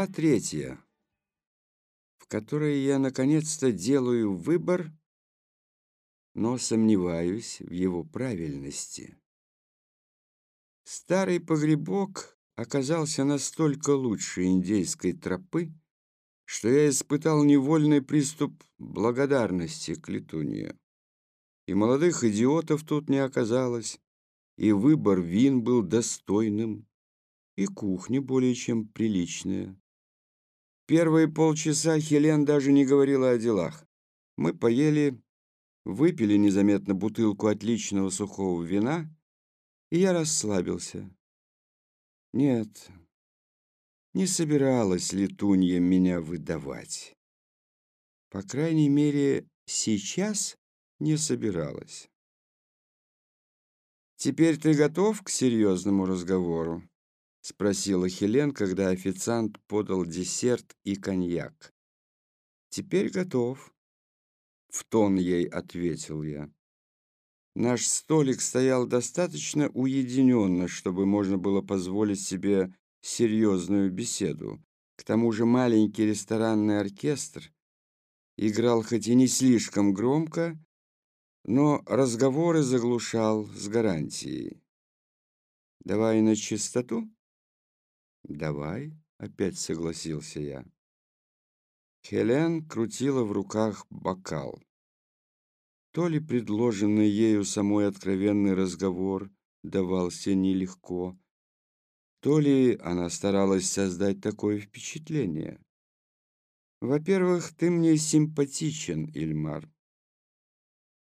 Глава третья, в которой я наконец-то делаю выбор, но сомневаюсь в его правильности. Старый погребок оказался настолько лучше индейской тропы, что я испытал невольный приступ благодарности к летунье. И молодых идиотов тут не оказалось, и выбор вин был достойным и кухня более чем приличная. Первые полчаса Хелен даже не говорила о делах. Мы поели, выпили незаметно бутылку отличного сухого вина, и я расслабился. Нет, не собиралась летунья меня выдавать. По крайней мере, сейчас не собиралась. «Теперь ты готов к серьезному разговору?» — спросила Хелен, когда официант подал десерт и коньяк. «Теперь готов», — в тон ей ответил я. Наш столик стоял достаточно уединенно, чтобы можно было позволить себе серьезную беседу. К тому же маленький ресторанный оркестр играл хоть и не слишком громко, но разговоры заглушал с гарантией. «Давай на чистоту?» «Давай», — опять согласился я. Хелен крутила в руках бокал. То ли предложенный ею самой откровенный разговор давался нелегко, то ли она старалась создать такое впечатление. «Во-первых, ты мне симпатичен, Ильмар».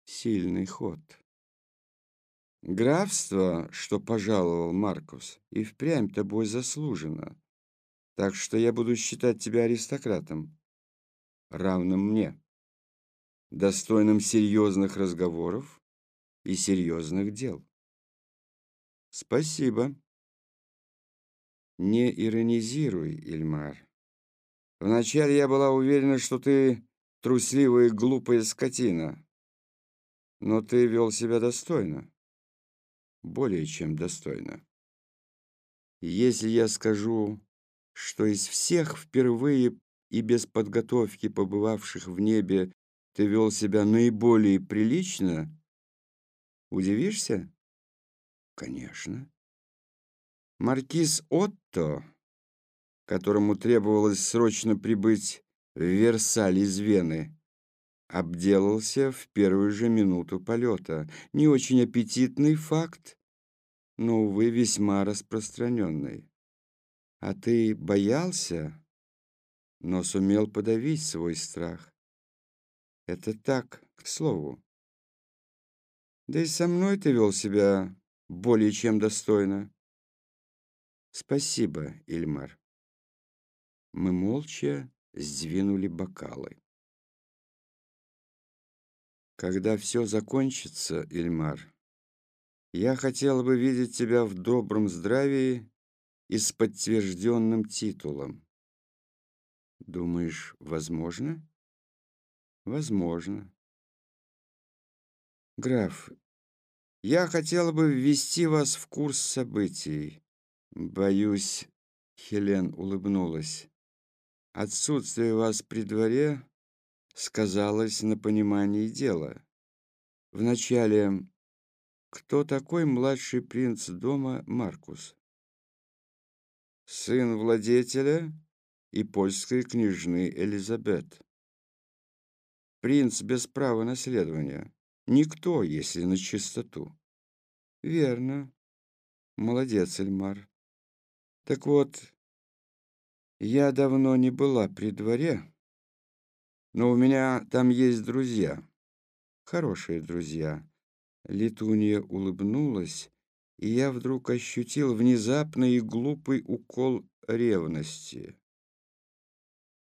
Сильный ход. Графство, что пожаловал Маркус, и впрямь тобой заслужено. Так что я буду считать тебя аристократом, равным мне, достойным серьезных разговоров и серьезных дел. Спасибо. Не иронизируй, Ильмар. Вначале я была уверена, что ты трусливая и глупая скотина, но ты вел себя достойно более чем достойно. Если я скажу, что из всех впервые и без подготовки побывавших в небе ты вел себя наиболее прилично, удивишься? Конечно. Маркиз Отто, которому требовалось срочно прибыть в Версаль из Вены, обделался в первую же минуту полета. Не очень аппетитный факт, но, увы, весьма распространенный. А ты боялся, но сумел подавить свой страх. Это так, к слову. Да и со мной ты вел себя более чем достойно. Спасибо, Ильмар. Мы молча сдвинули бокалы. Когда все закончится, Ильмар, я хотел бы видеть тебя в добром здравии и с подтвержденным титулом. Думаешь, возможно? Возможно. Граф, я хотел бы ввести вас в курс событий. Боюсь, Хелен улыбнулась. Отсутствие вас при дворе сказалось на понимании дела. Вначале, кто такой младший принц дома Маркус? Сын владетеля и польской княжны Элизабет. Принц без права наследования. Никто, если на чистоту. Верно. Молодец, Эльмар. Так вот, я давно не была при дворе, но у меня там есть друзья. Хорошие друзья. Летунья улыбнулась, и я вдруг ощутил внезапный и глупый укол ревности.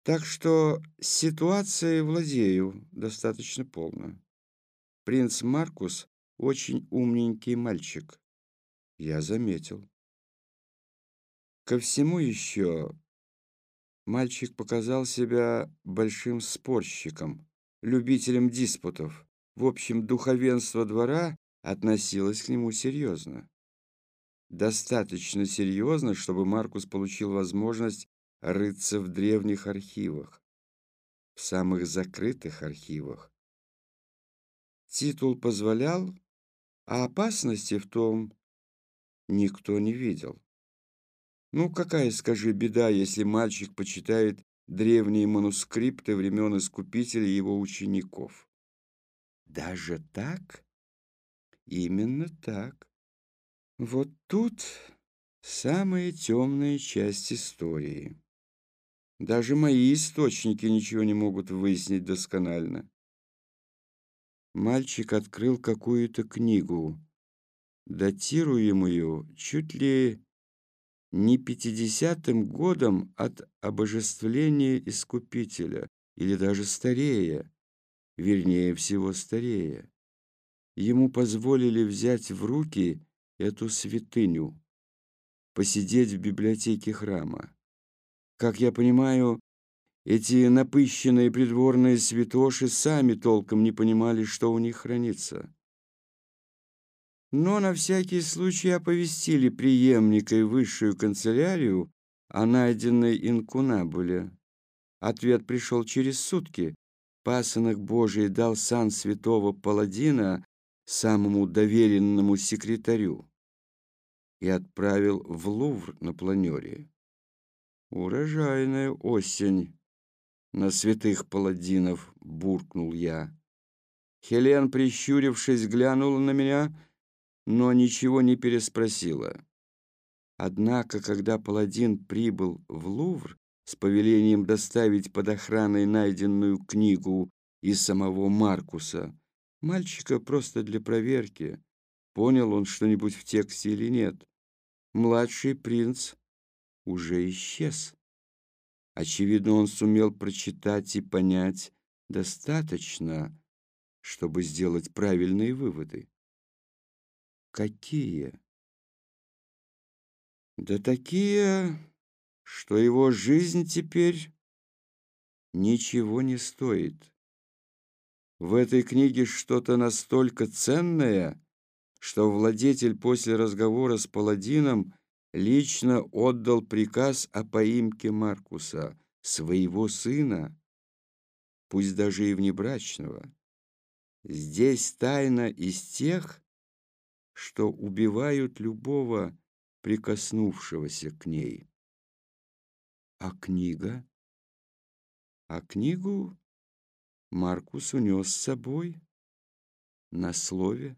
Так что ситуацией владею достаточно полно. Принц Маркус очень умненький мальчик. Я заметил. Ко всему еще Мальчик показал себя большим спорщиком, любителем диспутов. В общем, духовенство двора относилось к нему серьезно. Достаточно серьезно, чтобы Маркус получил возможность рыться в древних архивах, в самых закрытых архивах. Титул позволял, а опасности в том никто не видел. Ну, какая, скажи, беда, если мальчик почитает древние манускрипты времен Искупителя и его учеников? Даже так? Именно так. Вот тут самая темная часть истории. Даже мои источники ничего не могут выяснить досконально. Мальчик открыл какую-то книгу, датируемую чуть ли не пятидесятым годом от обожествления Искупителя, или даже старее, вернее всего старее. Ему позволили взять в руки эту святыню, посидеть в библиотеке храма. Как я понимаю, эти напыщенные придворные святоши сами толком не понимали, что у них хранится но на всякий случай оповестили преемника и высшую канцелярию о найденной инкунабуле. Ответ пришел через сутки. Пасынок Божий дал сан святого паладина самому доверенному секретарю и отправил в Лувр на планере. «Урожайная осень на святых паладинов», — буркнул я. Хелен, прищурившись, глянула на меня — но ничего не переспросила. Однако, когда паладин прибыл в Лувр с повелением доставить под охраной найденную книгу из самого Маркуса, мальчика просто для проверки, понял он что-нибудь в тексте или нет, младший принц уже исчез. Очевидно, он сумел прочитать и понять достаточно, чтобы сделать правильные выводы. Какие? Да такие, что его жизнь теперь ничего не стоит. В этой книге что-то настолько ценное, что владетель после разговора с паладином лично отдал приказ о поимке Маркуса, своего сына, пусть даже и внебрачного. Здесь тайна из тех, что убивают любого, прикоснувшегося к ней. А книга? А книгу Маркус унес с собой на слове.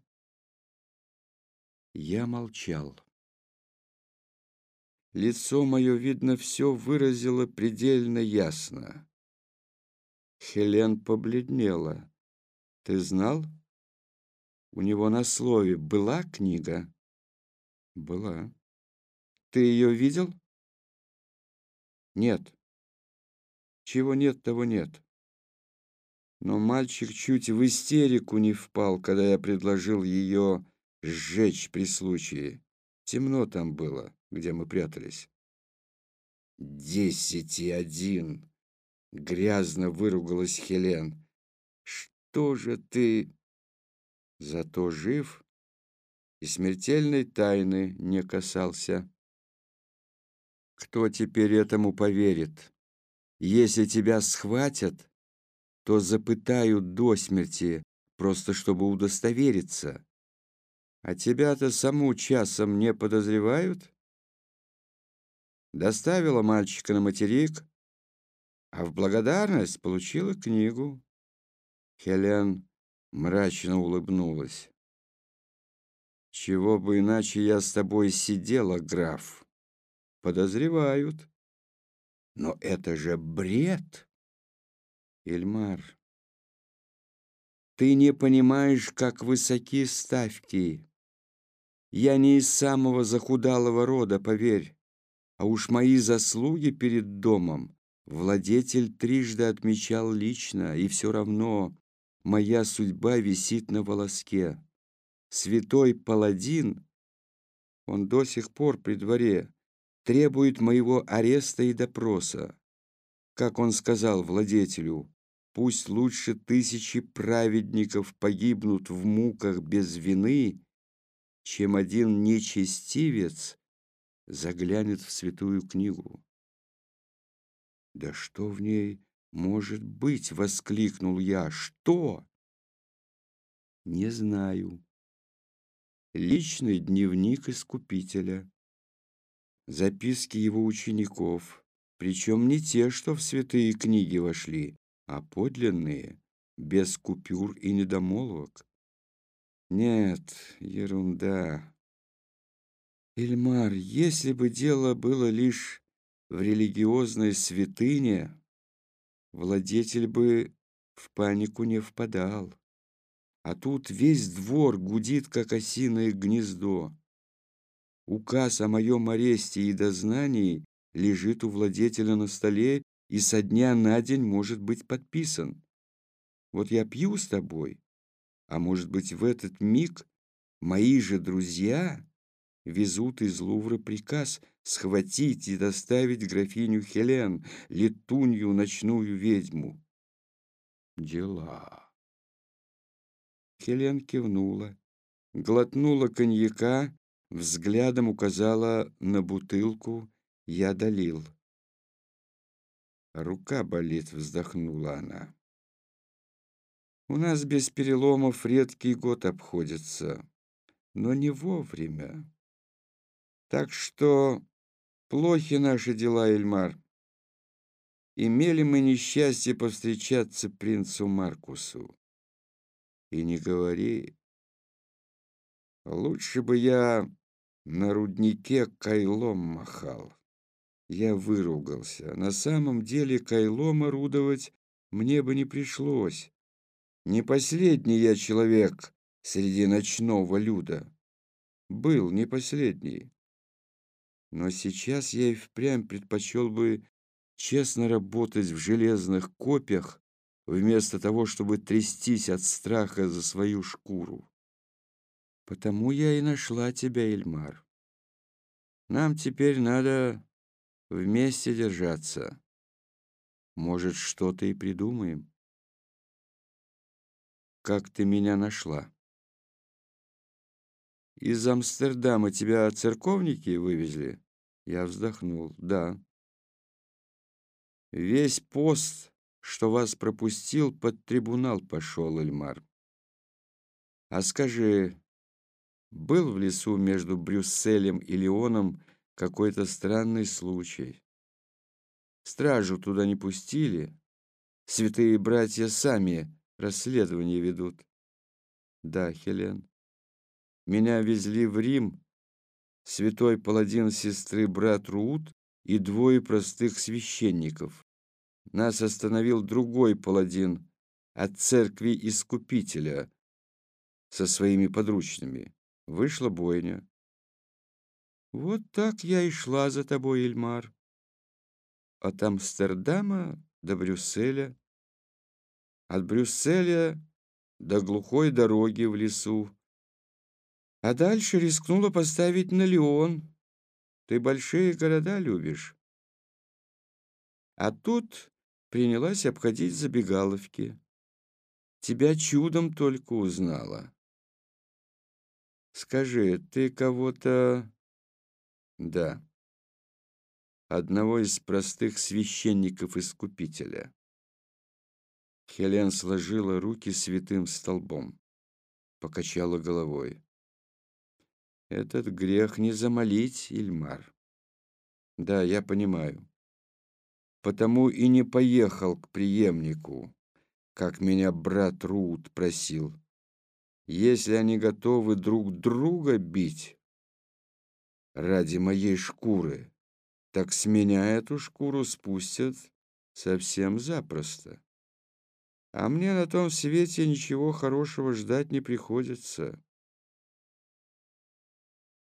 Я молчал. Лицо мое, видно, все выразило предельно ясно. Хелен побледнела. «Ты знал?» У него на слове «была книга?» «Была». «Ты ее видел?» «Нет». «Чего нет, того нет». Но мальчик чуть в истерику не впал, когда я предложил ее сжечь при случае. Темно там было, где мы прятались. «Десять и один!» — грязно выругалась Хелен. «Что же ты...» Зато жив и смертельной тайны не касался. Кто теперь этому поверит? Если тебя схватят, то запытают до смерти, просто чтобы удостовериться. А тебя-то саму часом не подозревают? Доставила мальчика на материк, а в благодарность получила книгу. Хелен мрачно улыбнулась. «Чего бы иначе я с тобой сидела, граф? Подозревают. Но это же бред!» «Ильмар, ты не понимаешь, как высоки ставки. Я не из самого захудалого рода, поверь, а уж мои заслуги перед домом владетель трижды отмечал лично, и все равно моя судьба висит на волоске. Святой паладин, он до сих пор при дворе, требует моего ареста и допроса. Как он сказал владетелю, пусть лучше тысячи праведников погибнут в муках без вины, чем один нечестивец заглянет в святую книгу. «Да что в ней может быть?» — воскликнул я. «Что?» «Не знаю. Личный дневник Искупителя. Записки его учеников, причем не те, что в святые книги вошли, а подлинные, без купюр и недомолвок. Нет, ерунда. Ильмар, если бы дело было лишь в религиозной святыне, владетель бы в панику не впадал. А тут весь двор гудит, как осиное гнездо. Указ о моем аресте и дознании лежит у владетеля на столе и со дня на день может быть подписан. Вот я пью с тобой, а может быть в этот миг мои же друзья везут из Лувра приказ схватить и доставить графиню Хелен, летунью ночную ведьму. Дела. Хелен кивнула, глотнула коньяка, взглядом указала на бутылку, я долил. Рука болит, вздохнула она. У нас без переломов редкий год обходится, но не вовремя. Так что плохи наши дела, Эльмар. Имели мы несчастье повстречаться принцу Маркусу. И не говори. Лучше бы я на руднике кайлом махал. Я выругался. На самом деле кайлом орудовать мне бы не пришлось. Не последний я человек среди ночного люда. Был не последний. Но сейчас я и впрямь предпочел бы честно работать в железных копьях, вместо того, чтобы трястись от страха за свою шкуру. Потому я и нашла тебя, Эльмар. Нам теперь надо вместе держаться. Может, что-то и придумаем. Как ты меня нашла? Из Амстердама тебя церковники вывезли? Я вздохнул. Да. Весь пост, что вас пропустил, под трибунал пошел, Эльмар. А скажи, был в лесу между Брюсселем и Лионом какой-то странный случай? Стражу туда не пустили. Святые братья сами расследование ведут. Да, Хелен. Меня везли в Рим святой паладин сестры брат Руут и двое простых священников. Нас остановил другой паладин от церкви Искупителя со своими подручными. Вышла бойня. Вот так я и шла за тобой, Эльмар. От Амстердама до Брюсселя от Брюсселя до глухой дороги в лесу. А дальше рискнула поставить на Леон. Ты большие города любишь. А тут принялась обходить забегаловки. Тебя чудом только узнала. Скажи, ты кого-то... Да. Одного из простых священников-искупителя. Хелен сложила руки святым столбом, покачала головой. Этот грех не замолить, Ильмар. Да, я понимаю. Потому и не поехал к преемнику, как меня брат Рут просил. Если они готовы друг друга бить ради моей шкуры, так с меня эту шкуру спустят совсем запросто. А мне на том свете ничего хорошего ждать не приходится.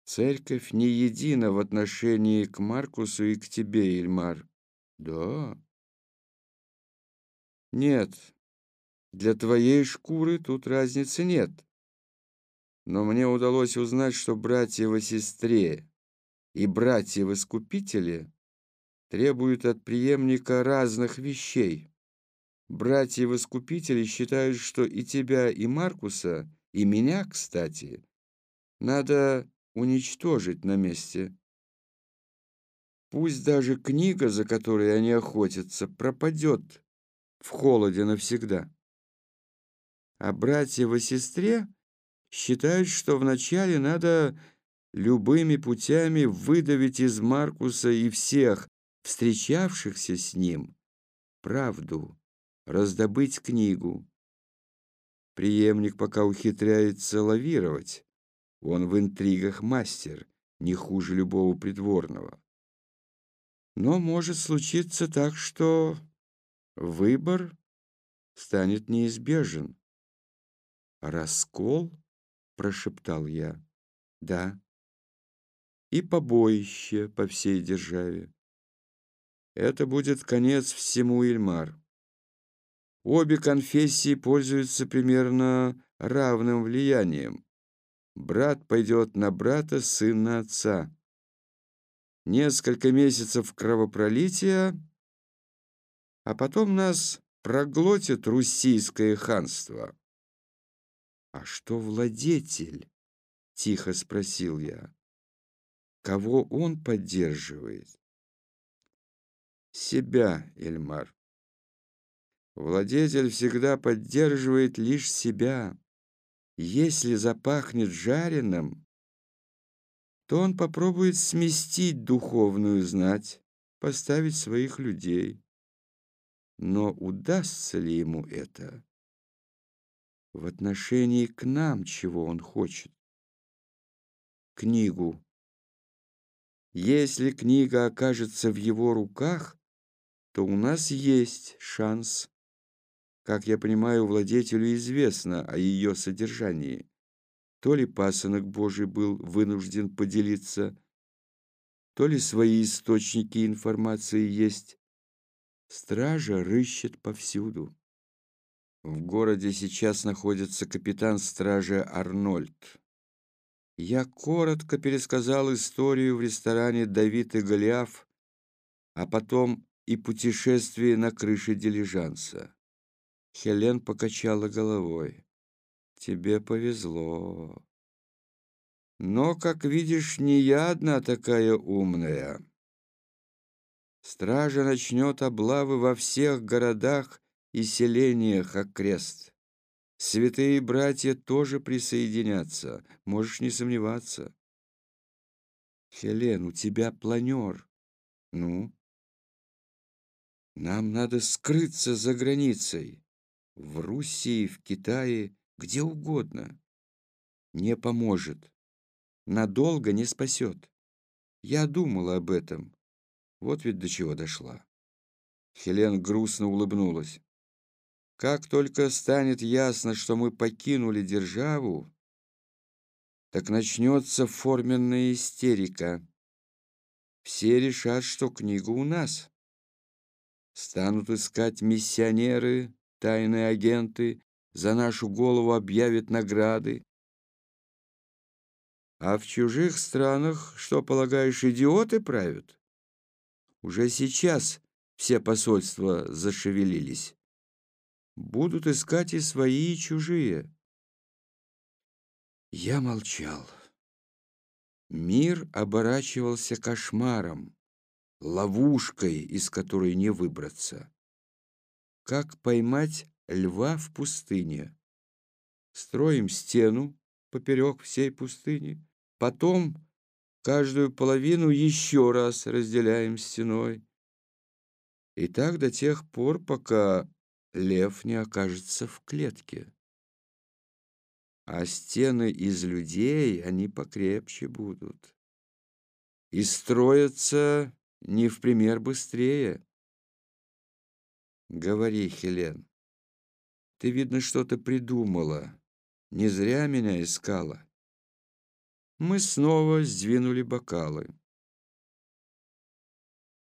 Церковь не едина в отношении к Маркусу и к тебе, Ильмар. Да. Нет, для твоей шкуры тут разницы нет. Но мне удалось узнать, что братья во сестре и братья в искупителе требуют от преемника разных вещей. Братья в искупителе считают, что и тебя, и Маркуса, и меня, кстати, надо уничтожить на месте. Пусть даже книга, за которой они охотятся, пропадет в холоде навсегда. А братья во сестре считают, что вначале надо любыми путями выдавить из Маркуса и всех встречавшихся с ним правду, раздобыть книгу. Приемник пока ухитряется лавировать. Он в интригах мастер, не хуже любого придворного. Но может случиться так, что выбор станет неизбежен. «Раскол?» — прошептал я. «Да». И побоище по всей державе. Это будет конец всему Ильмар. Обе конфессии пользуются примерно равным влиянием. Брат пойдет на брата, сын на отца. Несколько месяцев кровопролития, а потом нас проглотит руссийское ханство. «А что владетель?» — тихо спросил я. «Кого он поддерживает?» «Себя, Эльмар. Владетель всегда поддерживает лишь себя. Если запахнет жареным, то он попробует сместить духовную знать, поставить своих людей. Но удастся ли ему это? В отношении к нам чего он хочет? Книгу. Если книга окажется в его руках, то у нас есть шанс как я понимаю, владетелю известно о ее содержании. То ли пасынок Божий был вынужден поделиться, то ли свои источники информации есть. Стража рыщет повсюду. В городе сейчас находится капитан стражи Арнольд. Я коротко пересказал историю в ресторане «Давид и Голиаф», а потом и путешествие на крыше дилижанса. Хелен покачала головой. «Тебе повезло. Но, как видишь, не я одна такая умная. Стража начнет облавы во всех городах и селениях окрест. Святые братья тоже присоединятся, можешь не сомневаться. Хелен, у тебя планер. Ну? Нам надо скрыться за границей в Руси, в Китае, где угодно. Не поможет. Надолго не спасет. Я думала об этом. Вот ведь до чего дошла. Хелен грустно улыбнулась. Как только станет ясно, что мы покинули державу, так начнется форменная истерика. Все решат, что книга у нас. Станут искать миссионеры, тайные агенты за нашу голову объявят награды. А в чужих странах, что, полагаешь, идиоты правят? Уже сейчас все посольства зашевелились. Будут искать и свои, и чужие. Я молчал. Мир оборачивался кошмаром, ловушкой, из которой не выбраться. Как поймать льва в пустыне? Строим стену поперек всей пустыни. Потом каждую половину еще раз разделяем стеной. И так до тех пор, пока лев не окажется в клетке. А стены из людей, они покрепче будут. И строятся не в пример быстрее. Говори, Хелен. Ты, видно, что-то придумала. Не зря меня искала. Мы снова сдвинули бокалы.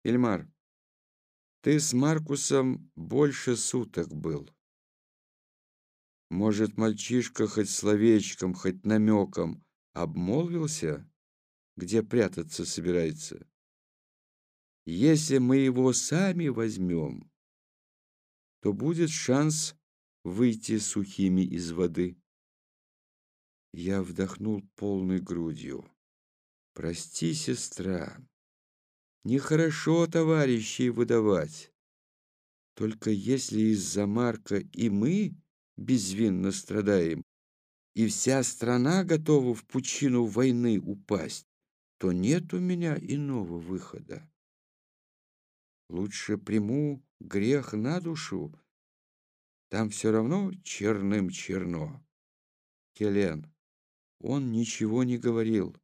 Ильмар, ты с Маркусом больше суток был. Может, мальчишка хоть словечком, хоть намеком обмолвился, где прятаться собирается? Если мы его сами возьмем, то будет шанс выйти сухими из воды. Я вдохнул полной грудью. «Прости, сестра, Нехорошо товарищей выдавать. Только если из-за Марка и мы безвинно страдаем, и вся страна готова в пучину войны упасть, то нет у меня иного выхода. Лучше приму грех на душу, там все равно черным черно. Келен, он ничего не говорил.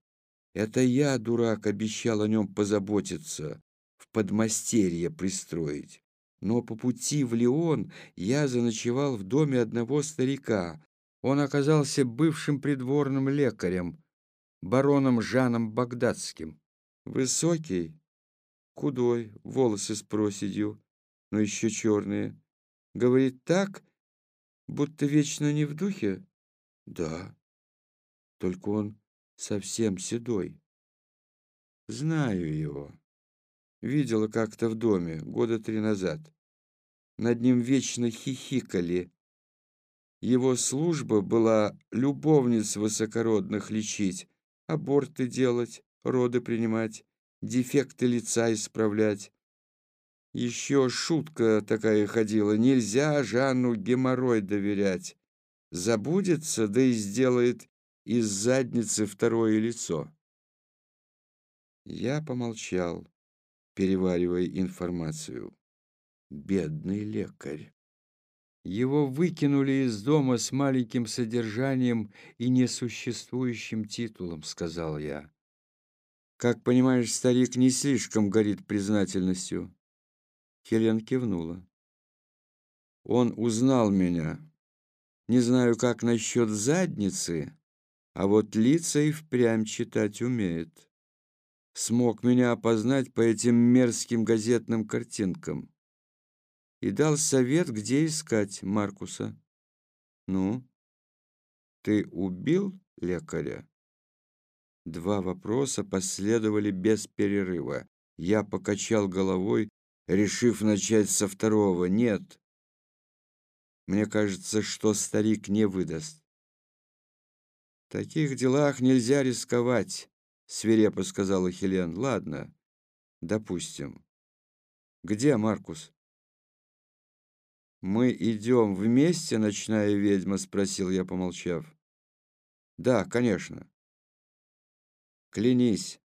Это я, дурак, обещал о нем позаботиться, в подмастерье пристроить. Но по пути в Лион я заночевал в доме одного старика. Он оказался бывшим придворным лекарем, бароном Жаном Багдадским. Высокий, худой, волосы с проседью, но еще черные. Говорит так, будто вечно не в духе? Да. Только он совсем седой. Знаю его. Видела как-то в доме года три назад. Над ним вечно хихикали. Его служба была любовниц высокородных лечить, аборты делать, роды принимать, дефекты лица исправлять. Еще шутка такая ходила. Нельзя Жанну геморрой доверять. Забудется, да и сделает из задницы второе лицо. Я помолчал, переваривая информацию. Бедный лекарь. Его выкинули из дома с маленьким содержанием и несуществующим титулом, сказал я. Как понимаешь, старик не слишком горит признательностью. Хелен кивнула. Он узнал меня. Не знаю, как насчет задницы, а вот лица и впрямь читать умеет. Смог меня опознать по этим мерзким газетным картинкам. И дал совет, где искать Маркуса. Ну, ты убил лекаря? Два вопроса последовали без перерыва. Я покачал головой, решив начать со второго. Нет. Мне кажется, что старик не выдаст. Таких делах нельзя рисковать, свирепо сказала Хелен. Ладно, допустим. Где Маркус? Мы идем вместе, ночная ведьма, спросил я, помолчав. Да, конечно. Клянись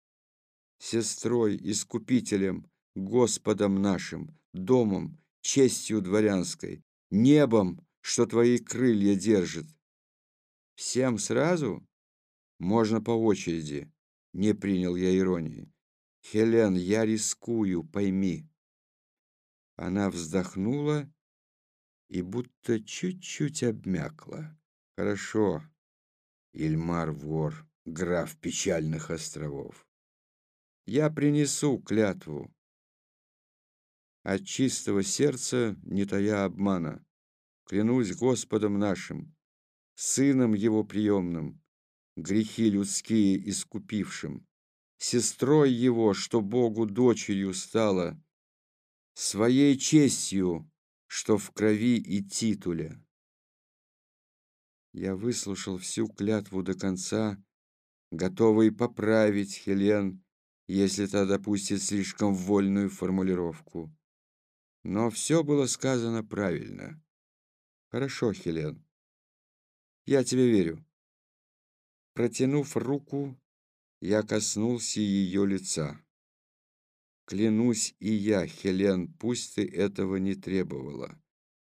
сестрой, искупителем, Господом нашим, домом, честью дворянской, небом, что твои крылья держит. Всем сразу? Можно по очереди. Не принял я иронии. Хелен, я рискую, пойми. Она вздохнула и будто чуть-чуть обмякла. Хорошо. Ильмар вор, граф печальных островов. Я принесу клятву от чистого сердца, не тая обмана. Клянусь Господом нашим, Сыном Его приемным, грехи людские искупившим, сестрой Его, что Богу дочерью стала, своей честью, что в крови и титуле. Я выслушал всю клятву до конца, готовый поправить Хелен, если та допустит слишком вольную формулировку. Но все было сказано правильно. Хорошо, Хелен. Я тебе верю. Протянув руку, я коснулся ее лица. Клянусь и я, Хелен, пусть ты этого не требовала.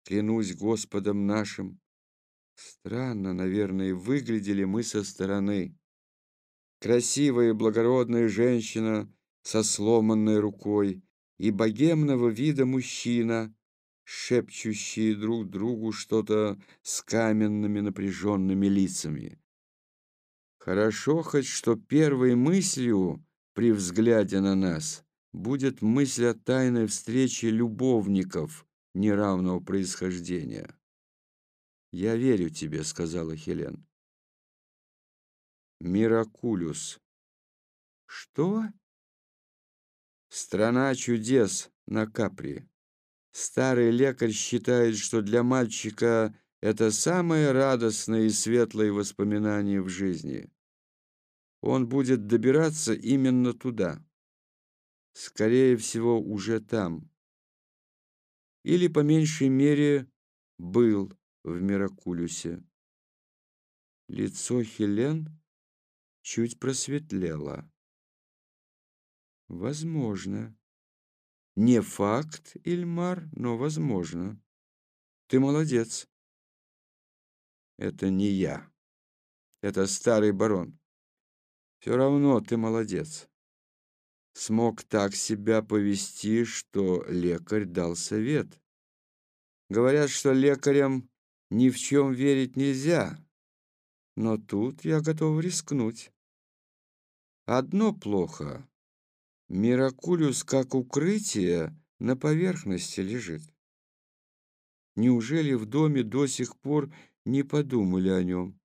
Клянусь Господом нашим. Странно, наверное, выглядели мы со стороны. Красивая и благородная женщина со сломанной рукой, и богемного вида мужчина, шепчущие друг другу что-то с каменными напряженными лицами. Хорошо хоть, что первой мыслью при взгляде на нас будет мысль о тайной встрече любовников неравного происхождения. «Я верю тебе», — сказала Хелен. «Миракулюс». «Что?» Страна чудес на Капри. Старый лекарь считает, что для мальчика это самое радостное и светлое воспоминание в жизни. Он будет добираться именно туда. скорее всего, уже там. Или, по меньшей мере, был в Миракулюсе. Лицо Хелен чуть просветлело. Возможно. Не факт, Ильмар, но возможно. Ты молодец. Это не я. Это старый барон. Все равно ты молодец. Смог так себя повести, что лекарь дал совет. Говорят, что лекарям ни в чем верить нельзя. Но тут я готов рискнуть. Одно плохо. Миракулюс как укрытие на поверхности лежит. Неужели в доме до сих пор не подумали о нем?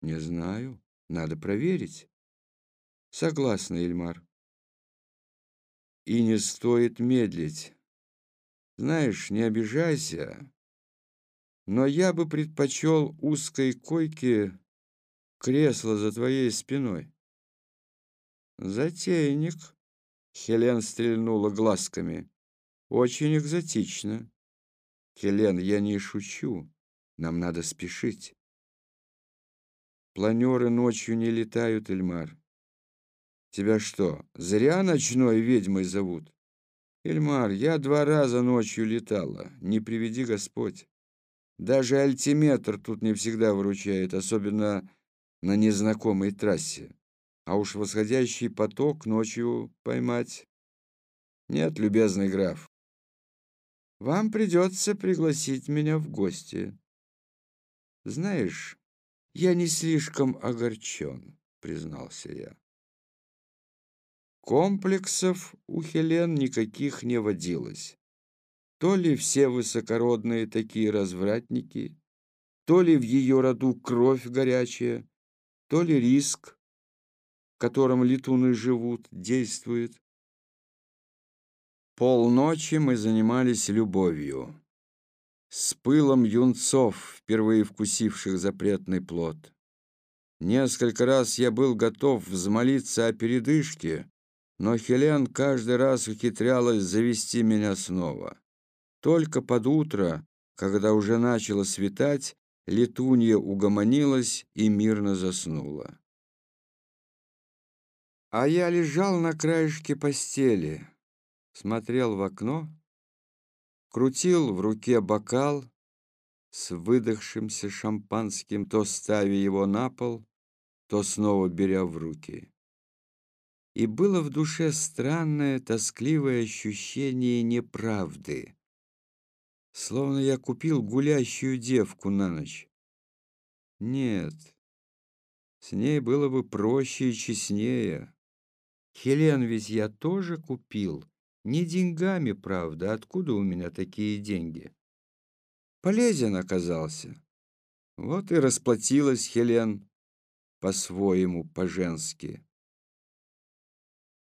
Не знаю, надо проверить. Согласна, Ильмар. И не стоит медлить. Знаешь, не обижайся, но я бы предпочел узкой койке кресло за твоей спиной. «Затейник», — Хелен стрельнула глазками. «Очень экзотично». «Хелен, я не шучу. Нам надо спешить». «Планеры ночью не летают, Эльмар». «Тебя что, зря ночной ведьмой зовут?» «Эльмар, я два раза ночью летала. Не приведи Господь. Даже альтиметр тут не всегда выручает, особенно на незнакомой трассе а уж восходящий поток ночью поймать. Нет, любезный граф, вам придется пригласить меня в гости. Знаешь, я не слишком огорчен, признался я. Комплексов у Хелен никаких не водилось. То ли все высокородные такие развратники, то ли в ее роду кровь горячая, то ли риск, котором летуны живут, действует. Полночи мы занимались любовью. С пылом юнцов, впервые вкусивших запретный плод. Несколько раз я был готов взмолиться о передышке, но Хелен каждый раз ухитрялась завести меня снова. Только под утро, когда уже начало светать, летунья угомонилась и мирно заснула. А я лежал на краешке постели, смотрел в окно, крутил в руке бокал с выдохшимся шампанским, то ставя его на пол, то снова беря в руки. И было в душе странное, тоскливое ощущение неправды, словно я купил гулящую девку на ночь. Нет, с ней было бы проще и честнее. Хелен ведь я тоже купил. Не деньгами, правда. Откуда у меня такие деньги? Полезен оказался. Вот и расплатилась Хелен по-своему, по-женски.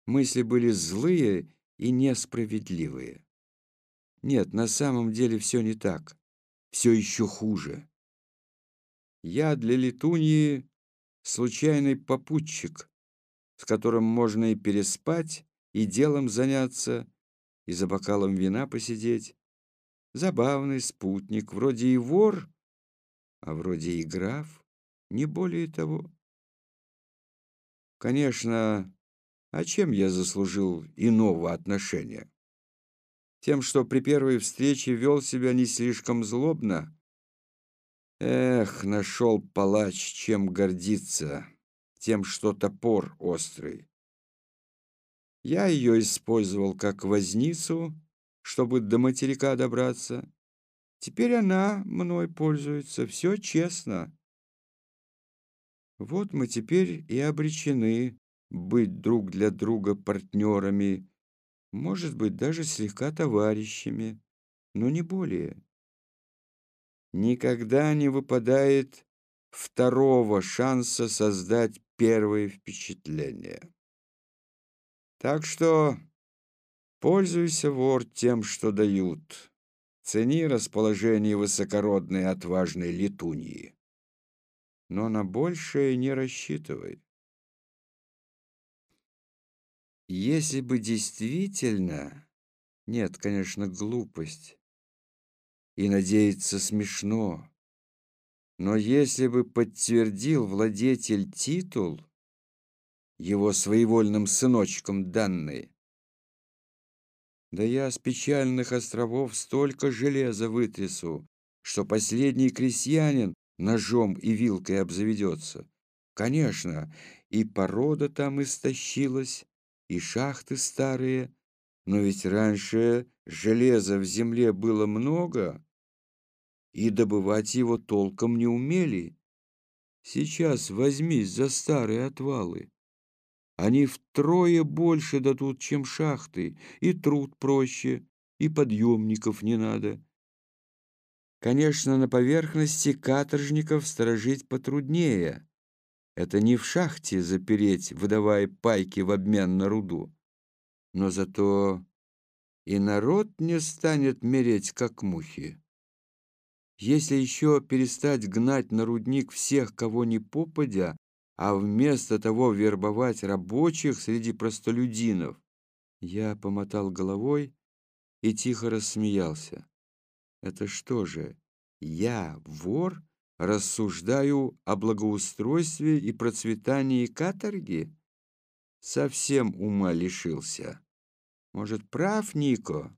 Мысли были злые и несправедливые. Нет, на самом деле все не так. Все еще хуже. Я для летуньи случайный попутчик, с которым можно и переспать, и делом заняться, и за бокалом вина посидеть. Забавный спутник, вроде и вор, а вроде и граф, не более того. Конечно, а чем я заслужил иного отношения? Тем, что при первой встрече вел себя не слишком злобно? Эх, нашел палач, чем гордиться тем, что топор острый. Я ее использовал как возницу, чтобы до материка добраться. Теперь она мной пользуется, все честно. Вот мы теперь и обречены быть друг для друга партнерами, может быть, даже слегка товарищами, но не более. Никогда не выпадает второго шанса создать первые впечатления. Так что пользуйся, вор, тем, что дают. Цени расположение высокородной отважной летуньи. Но на большее не рассчитывай. Если бы действительно... Нет, конечно, глупость. И надеяться смешно. Но если бы подтвердил владетель титул, его своевольным сыночком данные, да я с печальных островов столько железа вытрясу, что последний крестьянин ножом и вилкой обзаведется. Конечно, и порода там истощилась, и шахты старые, но ведь раньше железа в земле было много, и добывать его толком не умели. Сейчас возьмись за старые отвалы. Они втрое больше дадут, чем шахты, и труд проще, и подъемников не надо. Конечно, на поверхности каторжников сторожить потруднее. Это не в шахте запереть, выдавая пайки в обмен на руду. Но зато и народ не станет мереть, как мухи. Если еще перестать гнать на рудник всех, кого не попадя, а вместо того вербовать рабочих среди простолюдинов. Я помотал головой и тихо рассмеялся. Это что же, я, вор, рассуждаю о благоустройстве и процветании каторги? Совсем ума лишился. Может, прав Нико?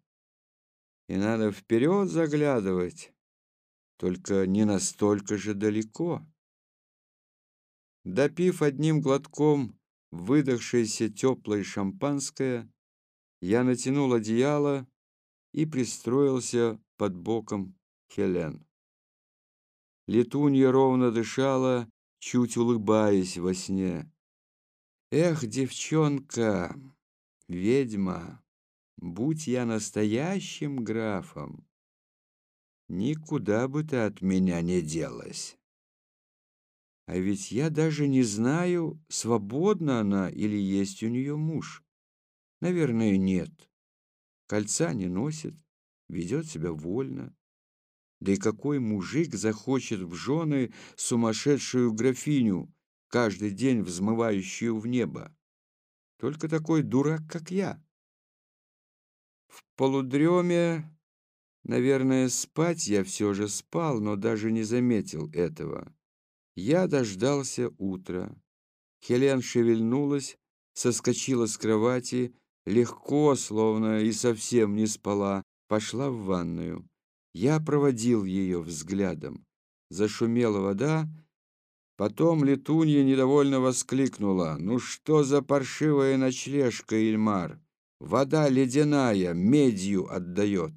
И надо вперед заглядывать, только не настолько же далеко. Допив одним глотком выдохшееся теплое шампанское, я натянул одеяло и пристроился под боком Хелен. Летунья ровно дышала, чуть улыбаясь во сне. «Эх, девчонка, ведьма, будь я настоящим графом, никуда бы ты от меня не делась». А ведь я даже не знаю, свободна она или есть у нее муж. Наверное, нет. Кольца не носит, ведет себя вольно. Да и какой мужик захочет в жены сумасшедшую графиню, каждый день взмывающую в небо? Только такой дурак, как я. В полудреме, наверное, спать я все же спал, но даже не заметил этого. Я дождался утра. Хелен шевельнулась, соскочила с кровати, легко, словно и совсем не спала, пошла в ванную. Я проводил ее взглядом. Зашумела вода, потом летунья недовольно воскликнула. «Ну что за паршивая ночлежка, Ильмар? Вода ледяная, медью отдает».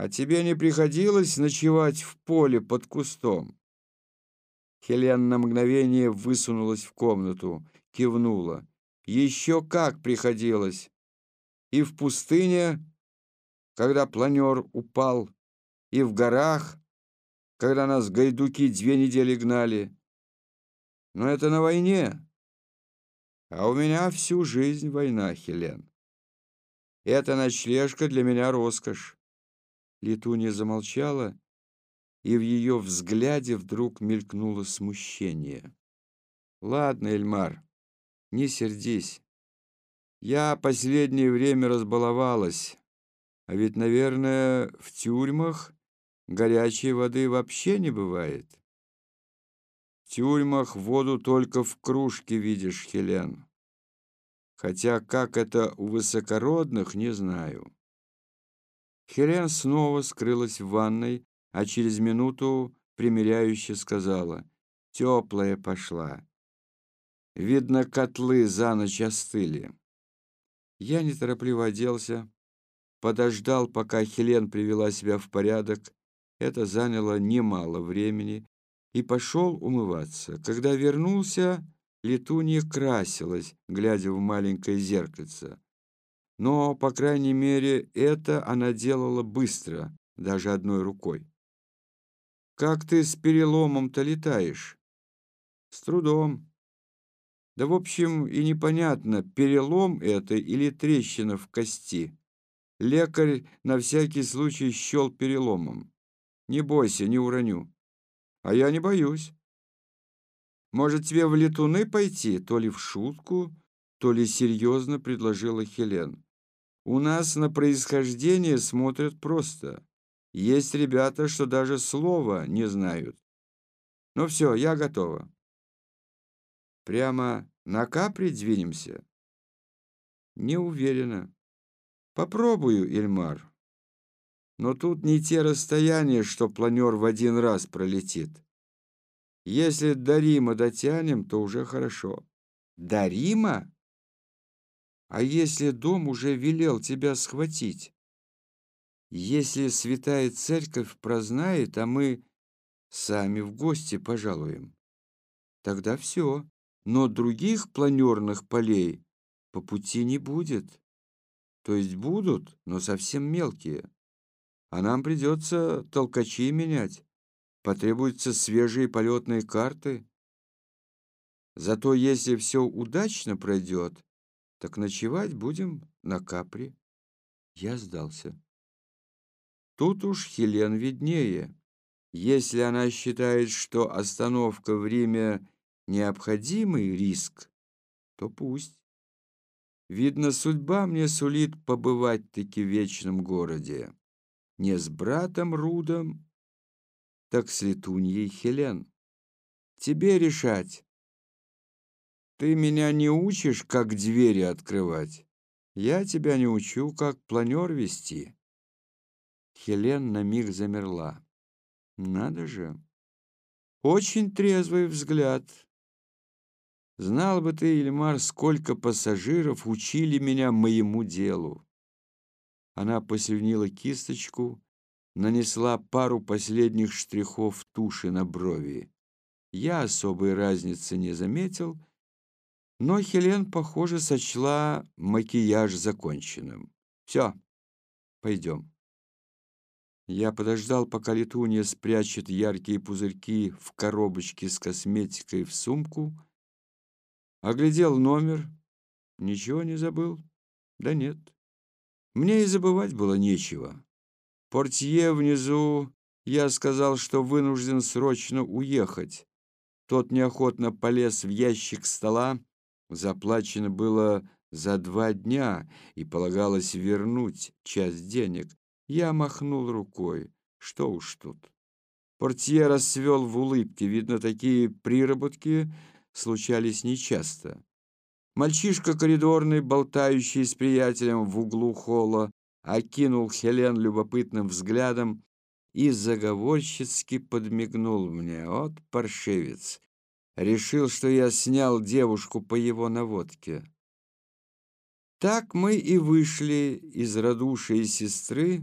«А тебе не приходилось ночевать в поле под кустом?» Хелен на мгновение высунулась в комнату, кивнула. Еще как приходилось. И в пустыне, когда планер упал, и в горах, когда нас гайдуки две недели гнали. Но это на войне. А у меня всю жизнь война, Хелен. Эта ночлежка для меня роскошь. Летунья замолчала и в ее взгляде вдруг мелькнуло смущение. «Ладно, Эльмар, не сердись. Я последнее время разбаловалась, а ведь, наверное, в тюрьмах горячей воды вообще не бывает. В тюрьмах воду только в кружке видишь, Хелен. Хотя как это у высокородных, не знаю». Хелен снова скрылась в ванной, а через минуту примиряюще сказала, «Теплая пошла. Видно, котлы за ночь остыли». Я неторопливо оделся, подождал, пока Хелен привела себя в порядок, это заняло немало времени, и пошел умываться. Когда вернулся, Летунья красилась, глядя в маленькое зеркальце. Но, по крайней мере, это она делала быстро, даже одной рукой. Как ты с переломом-то летаешь? С трудом. Да, в общем, и непонятно, перелом это или трещина в кости. Лекарь на всякий случай счел переломом. Не бойся, не уроню. А я не боюсь. Может, тебе в летуны пойти, то ли в шутку, то ли серьезно предложила Хелен. «У нас на происхождение смотрят просто. Есть ребята, что даже слова не знают. Ну все, я готова. Прямо на капри двинемся?» «Не уверена. Попробую, Ильмар. Но тут не те расстояния, что планер в один раз пролетит. Если до Рима дотянем, то уже хорошо. До Рима? А если дом уже велел тебя схватить? Если святая церковь прознает, а мы сами в гости пожалуем, тогда все. Но других планерных полей по пути не будет. То есть будут, но совсем мелкие. А нам придется толкачи менять. Потребуются свежие полетные карты. Зато если все удачно пройдет, так ночевать будем на Капри. Я сдался. Тут уж Хелен виднее. Если она считает, что остановка в Риме — необходимый риск, то пусть. Видно, судьба мне сулит побывать-таки в вечном городе не с братом Рудом, так с летуньей Хелен. Тебе решать. Ты меня не учишь, как двери открывать. Я тебя не учу, как планер вести. Хелен на миг замерла. Надо же. Очень трезвый взгляд. Знал бы ты, Ильмар, сколько пассажиров учили меня моему делу. Она послюнила кисточку, нанесла пару последних штрихов туши на брови. Я особой разницы не заметил, но Хелен, похоже, сочла макияж законченным. «Все, пойдем». Я подождал, пока Летунья спрячет яркие пузырьки в коробочке с косметикой в сумку, оглядел номер. Ничего не забыл? Да нет. Мне и забывать было нечего. Портье внизу я сказал, что вынужден срочно уехать. Тот неохотно полез в ящик стола. Заплачено было за два дня, и полагалось вернуть часть денег. Я махнул рукой. Что уж тут. Портье расцвел в улыбке. Видно, такие приработки случались нечасто. Мальчишка коридорный, болтающий с приятелем в углу холла, окинул Хелен любопытным взглядом и заговорщицки подмигнул мне. Вот паршивец. Решил, что я снял девушку по его наводке. Так мы и вышли из радушия сестры,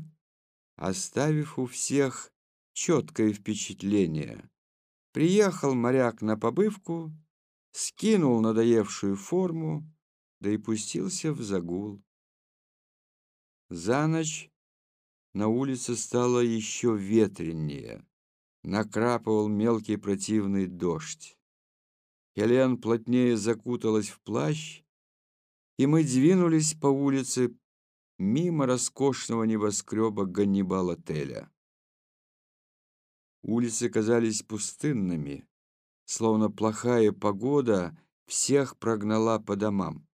оставив у всех четкое впечатление. Приехал моряк на побывку, скинул надоевшую форму, да и пустился в загул. За ночь на улице стало еще ветреннее, накрапывал мелкий противный дождь. Хелен плотнее закуталась в плащ, и мы двинулись по улице мимо роскошного небоскреба Ганнибал-отеля. Улицы казались пустынными, словно плохая погода всех прогнала по домам.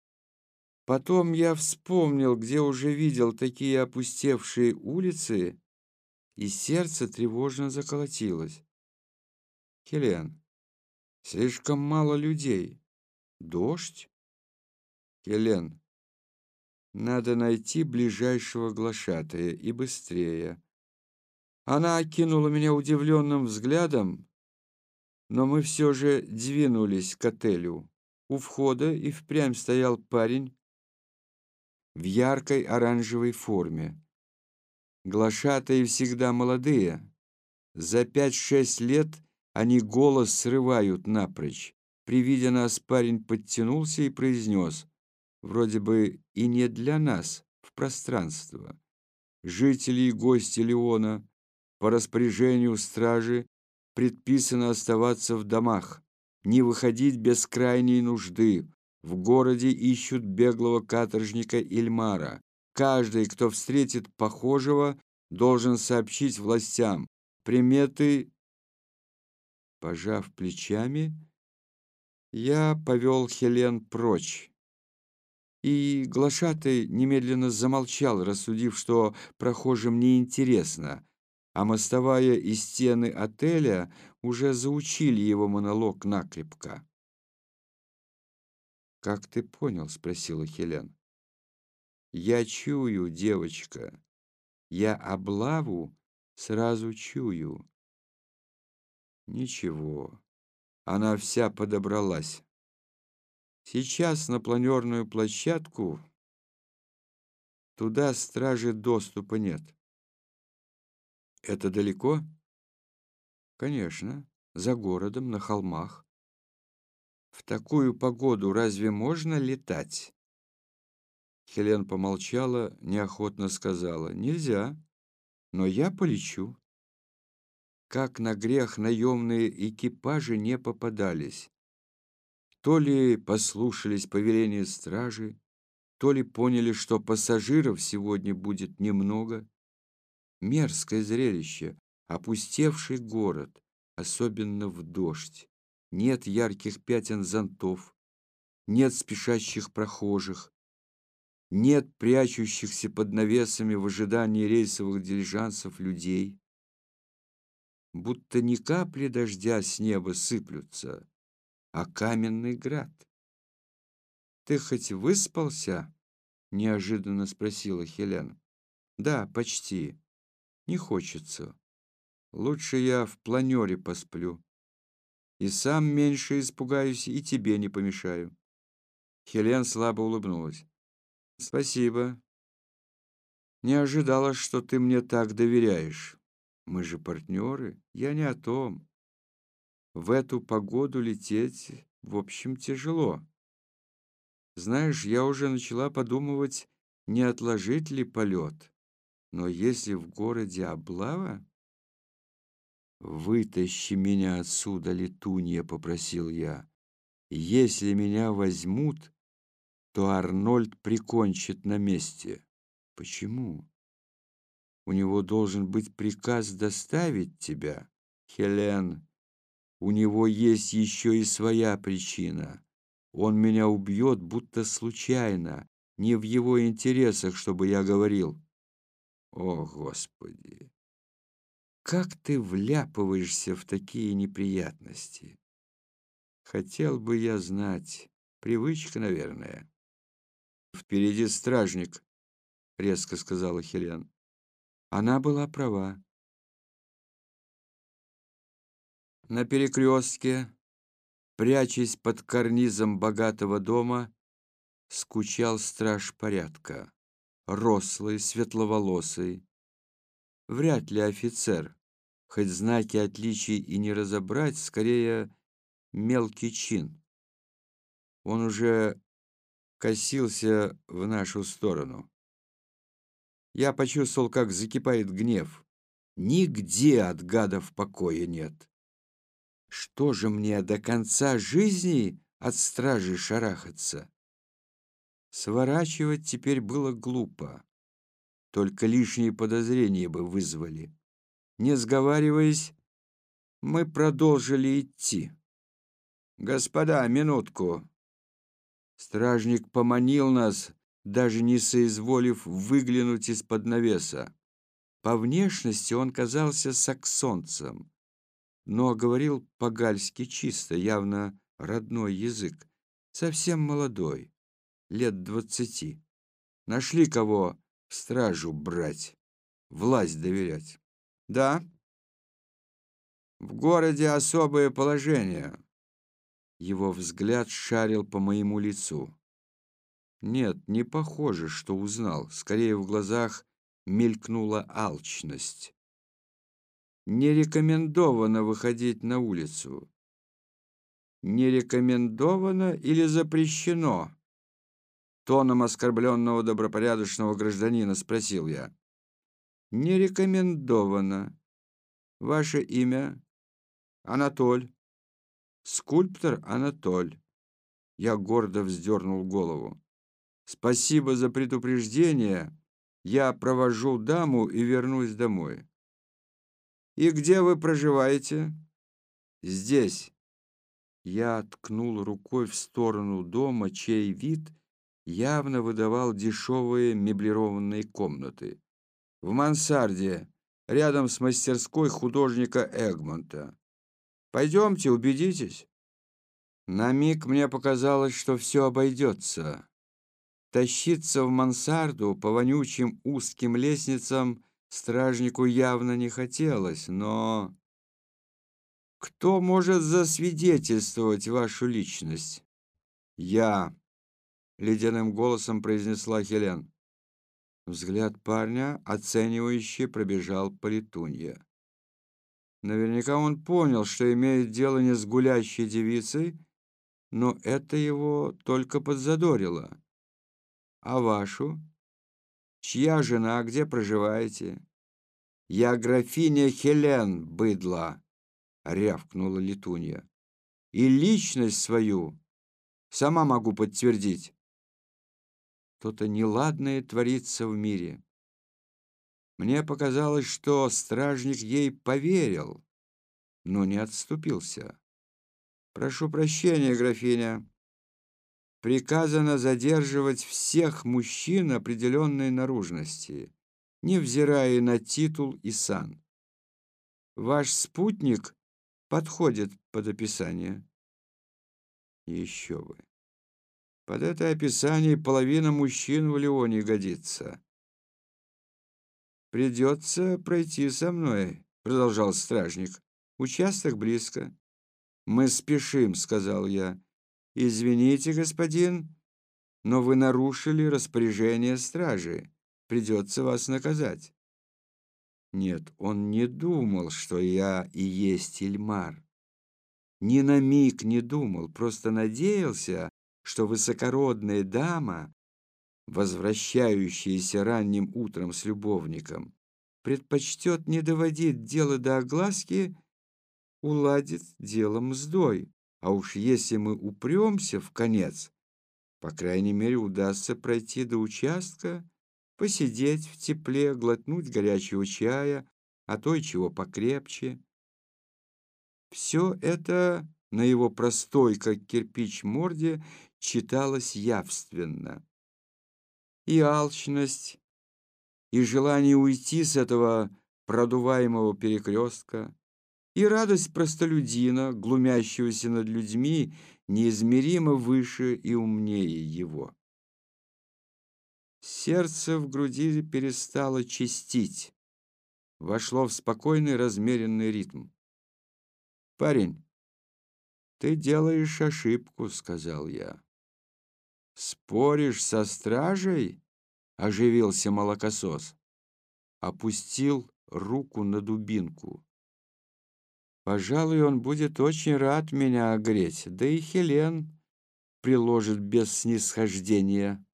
Потом я вспомнил, где уже видел такие опустевшие улицы, и сердце тревожно заколотилось. Хелен, слишком мало людей. Дождь? Хелен, надо найти ближайшего глашатая и быстрее. Она окинула меня удивленным взглядом, но мы все же двинулись к отелю. У входа и впрямь стоял парень в яркой оранжевой форме. Глашатые всегда молодые. За пять-шесть лет они голос срывают напрочь. При виде нас парень подтянулся и произнес, вроде бы и не для нас, в пространство. Жители и гости Леона по распоряжению стражи предписано оставаться в домах, не выходить без крайней нужды. В городе ищут беглого каторжника Ильмара. Каждый, кто встретит похожего, должен сообщить властям. Приметы... Пожав плечами, я повел Хелен прочь. И глашатай немедленно замолчал, рассудив, что прохожим неинтересно, а мостовая и стены отеля уже заучили его монолог накрепко. «Как ты понял?» — спросила Хелен. «Я чую, девочка. Я облаву сразу чую». «Ничего, она вся подобралась. Сейчас на планерную площадку туда стражи доступа нет». «Это далеко?» «Конечно, за городом, на холмах». В такую погоду разве можно летать? Хелен помолчала, неохотно сказала, нельзя, но я полечу. Как на грех наемные экипажи не попадались. То ли послушались повеления стражи, то ли поняли, что пассажиров сегодня будет немного. Мерзкое зрелище, опустевший город, особенно в дождь. Нет ярких пятен зонтов, нет спешащих прохожих, нет прячущихся под навесами в ожидании рейсовых дилижансов людей. Будто ни капли дождя с неба сыплются, а каменный град. «Ты хоть выспался?» — неожиданно спросила Хелен. «Да, почти. Не хочется. Лучше я в планере посплю. И сам меньше испугаюсь, и тебе не помешаю. Хелен слабо улыбнулась. Спасибо. Не ожидала, что ты мне так доверяешь. Мы же партнеры. Я не о том. В эту погоду лететь, в общем, тяжело. Знаешь, я уже начала подумывать, не отложить ли полет. Но если в городе облава... «Вытащи меня отсюда, летунья», — попросил я. «Если меня возьмут, то Арнольд прикончит на месте». «Почему?» «У него должен быть приказ доставить тебя, Хелен. У него есть еще и своя причина. Он меня убьет, будто случайно, не в его интересах, чтобы я говорил». «О, Господи!» Как ты вляпываешься в такие неприятности? Хотел бы я знать. Привычка, наверное. Впереди стражник, резко сказала Хелен. Она была права. На перекрестке, прячась под карнизом богатого дома, скучал страж порядка, рослый, светловолосый, вряд ли офицер хоть знаки отличий и не разобрать, скорее мелкий чин. Он уже косился в нашу сторону. Я почувствовал, как закипает гнев. Нигде от гадов покоя нет. Что же мне до конца жизни от стражи шарахаться? Сворачивать теперь было глупо. Только лишние подозрения бы вызвали. Не сговариваясь, мы продолжили идти. «Господа, минутку!» Стражник поманил нас, даже не соизволив выглянуть из-под навеса. По внешности он казался саксонцем, но говорил по-гальски чисто, явно родной язык, совсем молодой, лет двадцати. Нашли кого стражу брать, власть доверять. Да. В городе особое положение. Его взгляд шарил по моему лицу. Нет, не похоже, что узнал. Скорее в глазах мелькнула алчность. Не рекомендовано выходить на улицу. Не рекомендовано или запрещено? Тоном оскорбленного добропорядочного гражданина спросил я. Не рекомендовано. Ваше имя? Анатоль. Скульптор Анатоль. Я гордо вздернул голову. Спасибо за предупреждение. Я провожу даму и вернусь домой. И где вы проживаете? Здесь. Я ткнул рукой в сторону дома, чей вид явно выдавал дешевые меблированные комнаты. В мансарде, рядом с мастерской художника Эгмонта. Пойдемте, убедитесь. На миг мне показалось, что все обойдется. Тащиться в мансарду по вонючим узким лестницам стражнику явно не хотелось, но... Кто может засвидетельствовать вашу личность? Я, ледяным голосом произнесла Хелен. Взгляд парня, оценивающий, пробежал по летунье. Наверняка он понял, что имеет дело не с гулящей девицей, но это его только подзадорило. А вашу? Чья жена, где проживаете? Я графиня Хелен, быдла, рявкнула Летунья. И личность свою сама могу подтвердить. Что-то неладное творится в мире. Мне показалось, что стражник ей поверил, но не отступился. Прошу прощения, графиня. Приказано задерживать всех мужчин определенной наружности, невзирая на титул и сан. Ваш спутник подходит под описание. Еще бы. Под это описание половина мужчин в Леоне годится. «Придется пройти со мной», — продолжал стражник. «Участок близко». «Мы спешим», — сказал я. «Извините, господин, но вы нарушили распоряжение стражи. Придется вас наказать». Нет, он не думал, что я и есть Ильмар. Ни на миг не думал, просто надеялся, что высокородная дама, возвращающаяся ранним утром с любовником, предпочтет не доводить дело до огласки, уладит дело мздой. А уж если мы упремся в конец, по крайней мере, удастся пройти до участка, посидеть в тепле, глотнуть горячего чая, а то и чего покрепче. Все это на его простой, как кирпич, морде читалось явственно. И алчность, и желание уйти с этого продуваемого перекрестка, и радость простолюдина, глумящегося над людьми, неизмеримо выше и умнее его. Сердце в груди перестало чистить, вошло в спокойный размеренный ритм. «Парень, ты делаешь ошибку», — сказал я. «Споришь со стражей?» — оживился молокосос. Опустил руку на дубинку. Пожалуй, он будет очень рад меня огреть, да и Хелен приложит без снисхождения.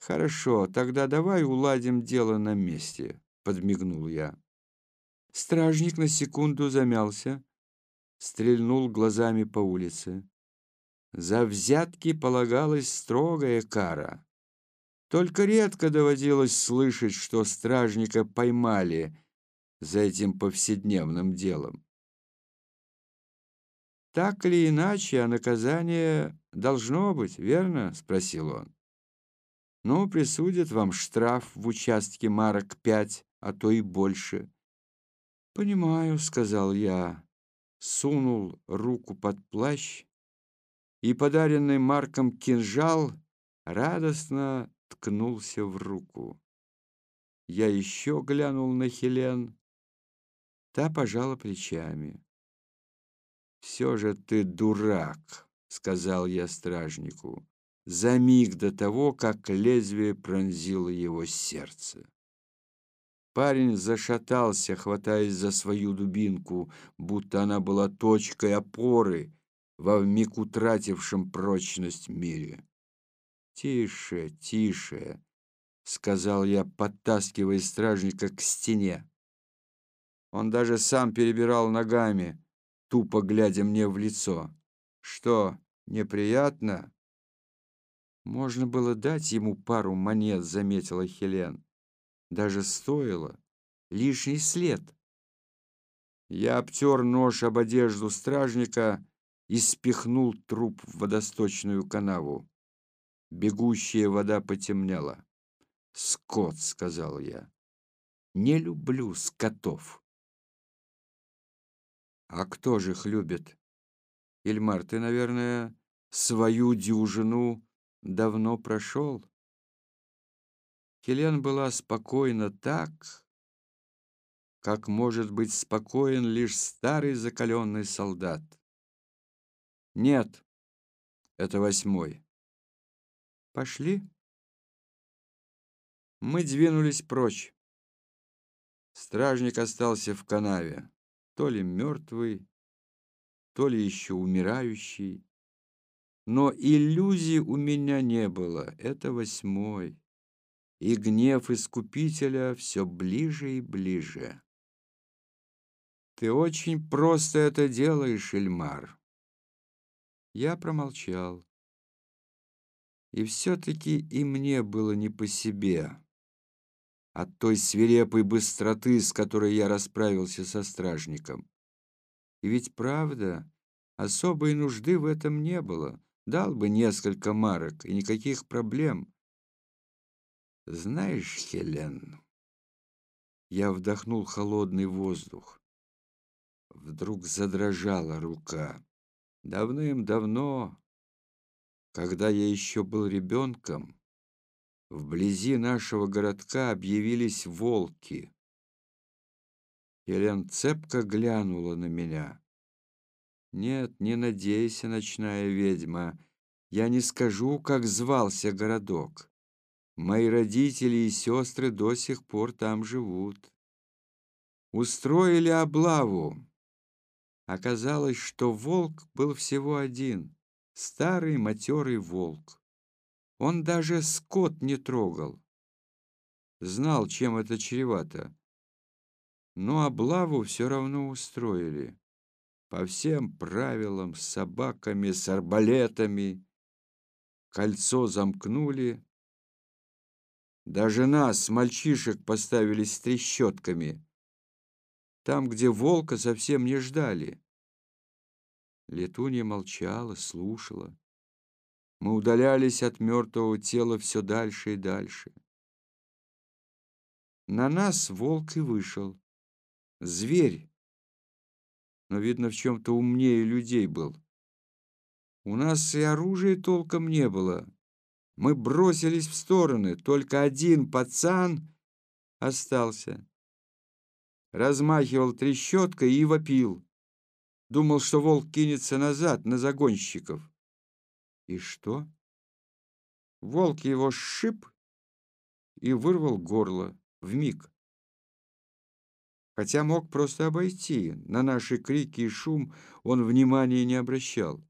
Хорошо, тогда давай уладим дело на месте, подмигнул я. Стражник на секунду замялся, стрельнул глазами по улице. За взятки полагалась строгая кара. Только редко доводилось слышать, что стражника поймали за этим повседневным делом. Так или иначе, а наказание должно быть, верно? спросил он. Ну, присудят вам штраф в участке марок пять, а то и больше. Понимаю, сказал я, сунул руку под плащ, и подаренный Марком кинжал радостно ткнулся в руку. Я еще глянул на Хелен. Та пожала плечами. «Все же ты дурак», — сказал я стражнику, за миг до того, как лезвие пронзило его сердце. Парень зашатался, хватаясь за свою дубинку, будто она была точкой опоры во вмиг утратившем прочность мире. «Тише, тише», — сказал я, подтаскивая стражника к стене. Он даже сам перебирал ногами, тупо глядя мне в лицо. «Что, неприятно?» «Можно было дать ему пару монет», — заметила Хелен. «Даже стоило. Лишний след». Я обтер нож об одежду стражника и спихнул труп в водосточную канаву. Бегущая вода потемнела. «Скот», — сказал я. «Не люблю скотов». «А кто же их любит?» «Ильмар, ты, наверное, свою дюжину давно прошел?» Хелен была спокойна так, как может быть спокоен лишь старый закаленный солдат. «Нет, это восьмой». «Пошли?» Мы двинулись прочь. Стражник остался в канаве, то ли мертвый, то ли еще умирающий. Но иллюзий у меня не было, это восьмой. И гнев Искупителя все ближе и ближе. «Ты очень просто это делаешь, Эльмар». Я промолчал. И все-таки и мне было не по себе от той свирепой быстроты, с которой я расправился со стражником. И ведь правда, особой нужды в этом не было. Дал бы несколько марок, и никаких проблем. Знаешь, Хелен, я вдохнул холодный воздух. Вдруг задрожала рука. Давным-давно, когда я еще был ребенком, Вблизи нашего городка объявились волки. Елен цепко глянула на меня. «Нет, не надейся, ночная ведьма, я не скажу, как звался городок. Мои родители и сестры до сих пор там живут. Устроили облаву. Оказалось, что волк был всего один, старый матерый волк. Он даже скот не трогал. Знал, чем это чревато. Но облаву все равно устроили. По всем правилам, с собаками, с арбалетами. Кольцо замкнули. Даже нас, мальчишек, поставили с трещотками. Там, где волка совсем не ждали. Летунья молчала, слушала. Мы удалялись от мертвого тела все дальше и дальше. На нас волк и вышел. Зверь. Но, видно, в чем-то умнее людей был. У нас и оружия толком не было. Мы бросились в стороны. Только один пацан остался. Размахивал трещоткой и вопил. Думал, что волк кинется назад, на загонщиков. И что? Волк его сшиб и вырвал горло в миг. Хотя мог просто обойти, на наши крики и шум он внимания не обращал.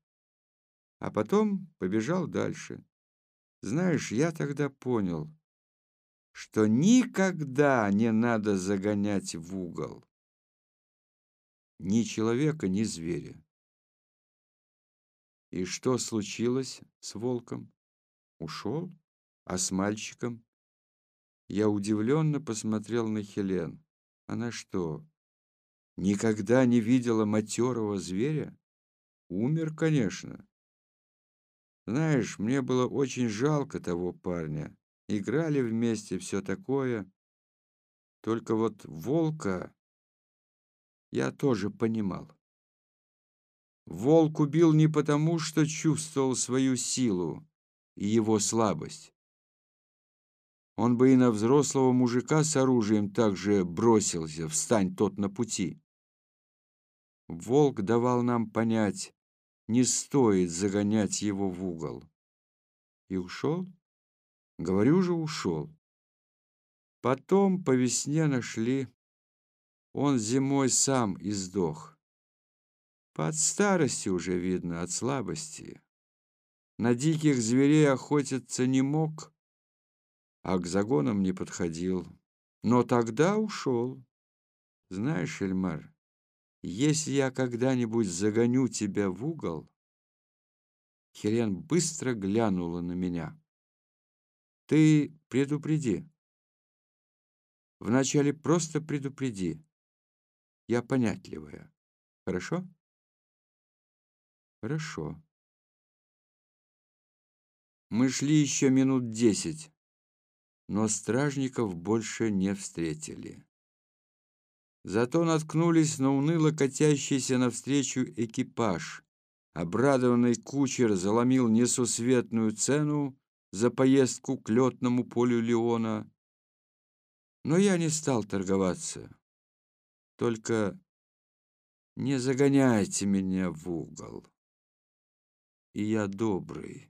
А потом побежал дальше. Знаешь, я тогда понял, что никогда не надо загонять в угол ни человека, ни зверя. И что случилось с волком? Ушел? А с мальчиком? Я удивленно посмотрел на Хелен. Она что, никогда не видела матерого зверя? Умер, конечно. Знаешь, мне было очень жалко того парня. Играли вместе, все такое. Только вот волка я тоже понимал. Волк убил не потому, что чувствовал свою силу и его слабость. Он бы и на взрослого мужика с оружием также бросился, встань тот на пути. Волк давал нам понять, не стоит загонять его в угол. И ушел? Говорю же, ушел. Потом по весне нашли. Он зимой сам и сдох. Под старости уже видно, от слабости. На диких зверей охотиться не мог, а к загонам не подходил. Но тогда ушел. Знаешь, Эльмар, если я когда-нибудь загоню тебя в угол... Хелен быстро глянула на меня. Ты предупреди. Вначале просто предупреди. Я понятливая. Хорошо? Хорошо. Мы шли еще минут десять, но стражников больше не встретили. Зато наткнулись на уныло катящийся навстречу экипаж. Обрадованный кучер заломил несусветную цену за поездку к летному полю Леона. Но я не стал торговаться. Только не загоняйте меня в угол. И я добрый.